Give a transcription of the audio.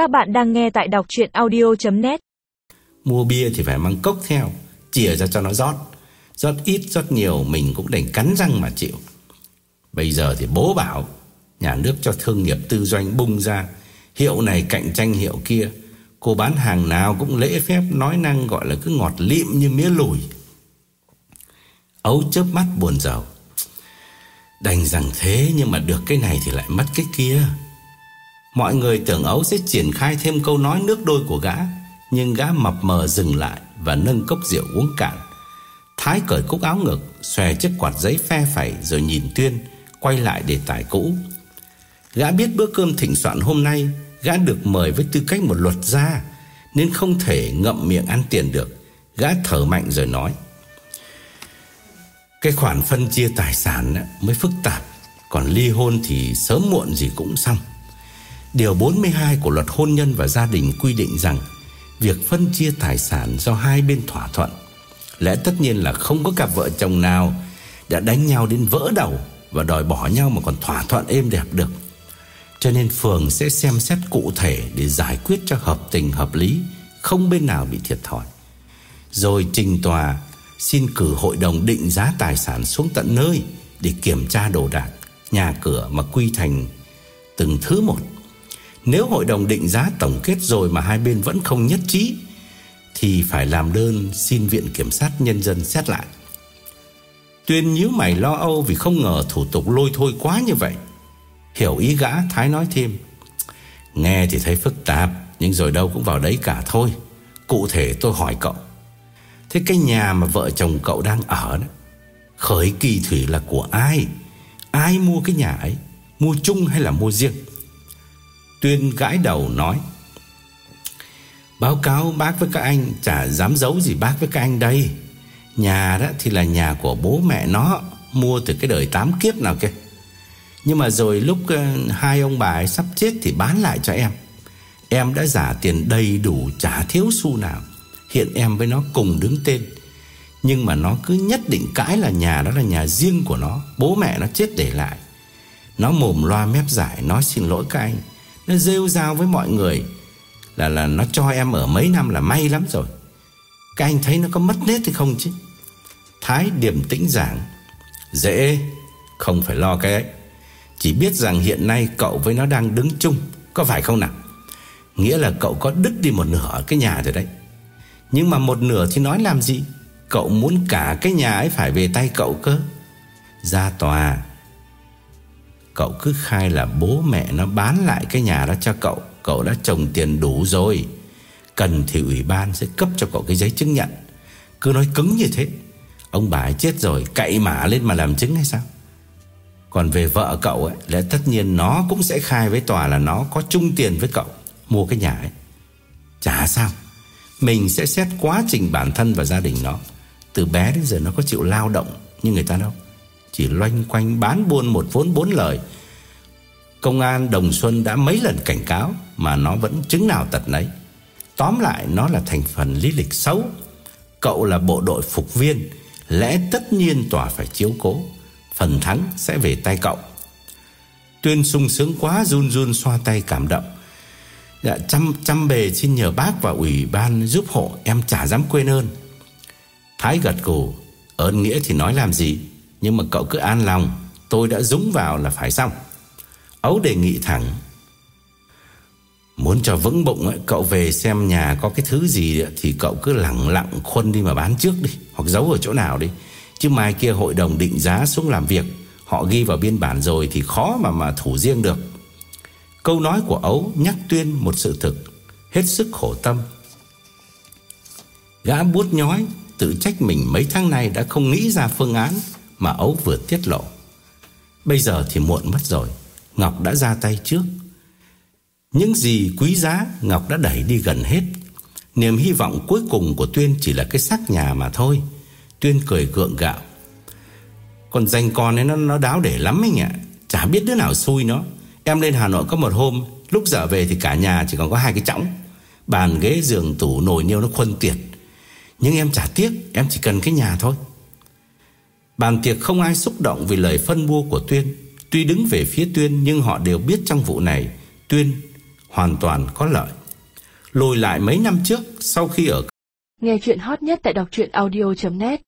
Các bạn đang nghe tại đọc chuyện audio.net Mua bia thì phải mang cốc theo, Chìa ra cho nó rót. Rót ít, rót nhiều, Mình cũng đành cắn răng mà chịu. Bây giờ thì bố bảo, Nhà nước cho thương nghiệp tư doanh bung ra. Hiệu này cạnh tranh hiệu kia, Cô bán hàng nào cũng lễ phép, Nói năng gọi là cứ ngọt lịm như mía lùi. Ấu chớp mắt buồn rầu. Đành rằng thế Nhưng mà được cái này thì lại mất cái kia. Mọi người tưởng Ấu sẽ triển khai thêm câu nói nước đôi của gã, Nhưng gã mập mờ dừng lại Và nâng cốc rượu uống cạn. Thái cởi cúc áo ngực, Xòe chiếc quạt giấy phe phẩy Rồi nhìn Tuyên, Quay lại đề tài cũ. Gã biết bữa cơm thịnh soạn hôm nay, Gã được mời với tư cách một luật gia, Nên không thể ngậm miệng ăn tiền được. Gã thở mạnh rồi nói, Cái khoản phân chia tài sản mới phức tạp, Còn ly hôn thì sớm muộn gì cũng xong. Điều 42 của luật hôn nhân và gia đình quy định rằng Việc phân chia tài sản do hai bên thỏa thuận Lẽ tất nhiên là không có cặp vợ chồng nào Đã đánh nhau đến vỡ đầu Và đòi bỏ nhau mà còn thỏa thuận êm đẹp được. Cho nên phường sẽ xem xét cụ thể Để giải quyết cho hợp tình hợp lý, Không bên nào bị thiệt thòi. Rồi trình tòa Xin cử hội đồng định giá tài sản xuống tận nơi Để kiểm tra đồ đạc, Nhà cửa mà quy thành từng thứ một nếu hội đồng định giá tổng kết rồi mà hai bên vẫn không nhất trí, Thì phải làm đơn xin viện kiểm sát nhân dân xét lại. Tuyên nhíu mày lo âu vì không ngờ thủ tục lôi thôi quá như vậy. Hiểu ý gã, Thái nói thêm, Nghe thì thấy phức tạp, Nhưng rồi đâu cũng vào đấy cả thôi. Cụ thể tôi hỏi cậu. Thế cái nhà mà vợ chồng cậu đang ở đó, Khởi kỳ thủy là của ai? Ai mua cái nhà ấy? Mua chung hay là mua riêng? Tuyên gãi đầu nói, Báo cáo bác với các anh Chả dám giấu gì bác với các anh đây. Nhà đó thì là nhà của bố mẹ nó, Mua từ cái đời tám kiếp nào kia Nhưng mà rồi lúc ờ, Hai ông bà ấy sắp chết Thì bán lại cho em. Em đã giả tiền đầy đủ, Chả thiếu xu nào. Hiện em với nó cùng đứng tên. Nhưng mà nó cứ nhất định cãi là nhà đó là nhà riêng của nó, Bố mẹ nó chết để lại. Nó mồm loa mép giải nó xin lỗi các anh nó rêu rao với mọi người. Là là nó cho em ở mấy năm là may lắm rồi. Các anh thấy nó có mất nết hay không chứ? Thái điềm tĩnh giảng. Dễ, Không phải lo cái ấy. Chỉ biết rằng hiện nay cậu với nó đang đứng chung, Có phải không nào? Nghĩa là cậu có đứt đi một nửa cái nhà rồi đấy. Nhưng mà một nửa thì nói làm gì? Cậu muốn cả cái nhà ấy phải về tay cậu cơ. Ra tòa Cậu cứ khai là bố mẹ nó bán lại cái nhà đó cho cậu. Cậu đã trồng tiền đủ rồi. Cần thì ủy ban sẽ cấp cho cậu cái giấy chứng nhận. Cứ nói cứng như thế. Ông bà ấy chết rồi, Cậy mã lên mà làm chứng hay sao? Còn về vợ cậu ấy, Lẽ tất nhiên nó cũng sẽ khai với tòa là Nó có chung tiền với cậu, Mua cái nhà ấy. Chả sao. Mình sẽ xét quá trình bản thân và gia đình nó. Từ bé đến giờ nó có chịu lao động Như người ta đâu chỉ loanh quanh bán buôn một vốn bốn lời. Công an Đồng Xuân đã mấy lần cảnh cáo Mà nó vẫn chứng nào tật nấy. Tóm lại nó là thành phần lý lịch xấu. Cậu là bộ đội phục viên Lẽ tất nhiên tòa phải chiếu cố. Phần thắng sẽ về tay cậu. Tuyên sung sướng quá run run xoa tay cảm động. Dạ chăm, chăm bề xin nhờ bác và ủy ban giúp hộ Em chả dám quên ơn. Thái gật gù Ơn nghĩa thì nói làm gì? Nhưng mà cậu cứ an lòng Tôi đã dúng vào là phải xong. Ấu đề nghị thẳng Muốn cho vững bụng ấy, Cậu về xem nhà có cái thứ gì Thì cậu cứ lặng lặng khuân đi mà bán trước đi Hoặc giấu ở chỗ nào đi. Chứ mai kia hội đồng định giá xuống làm việc Họ ghi vào biên bản rồi Thì khó mà mà thủ riêng được. Câu nói của Ấu nhắc Tuyên một sự thực Hết sức khổ tâm. Gã bút nhói Tự trách mình mấy tháng nay đã không nghĩ ra phương án mà Ấu vừa tiết lộ. Bây giờ thì muộn mất rồi, Ngọc đã ra tay trước. Những gì quý giá Ngọc đã đẩy đi gần hết. Niềm hy vọng cuối cùng của Tuyên chỉ là cái xác nhà mà thôi. Tuyên cười gượng gạo. Còn danh con ấy nó, nó đáo để lắm anh ạ. Chả biết đứa nào xui nó. Em lên Hà Nội có một hôm, lúc giờ về thì cả nhà chỉ còn có hai cái chõng. Bàn ghế giường tủ nồi niêu nó khuân tiệt. Nhưng em chả tiếc, em chỉ cần cái nhà thôi. Bàn tiệc không ai xúc động vì lời phân bua của Tuyên Tuy đứng về phía Tuyên Nhưng họ đều biết trong vụ này Tuyên hoàn toàn có lợi. Lùi lại mấy năm trước, sau khi ở Nghe chuyện hot nhất tại đọc truyện audio.net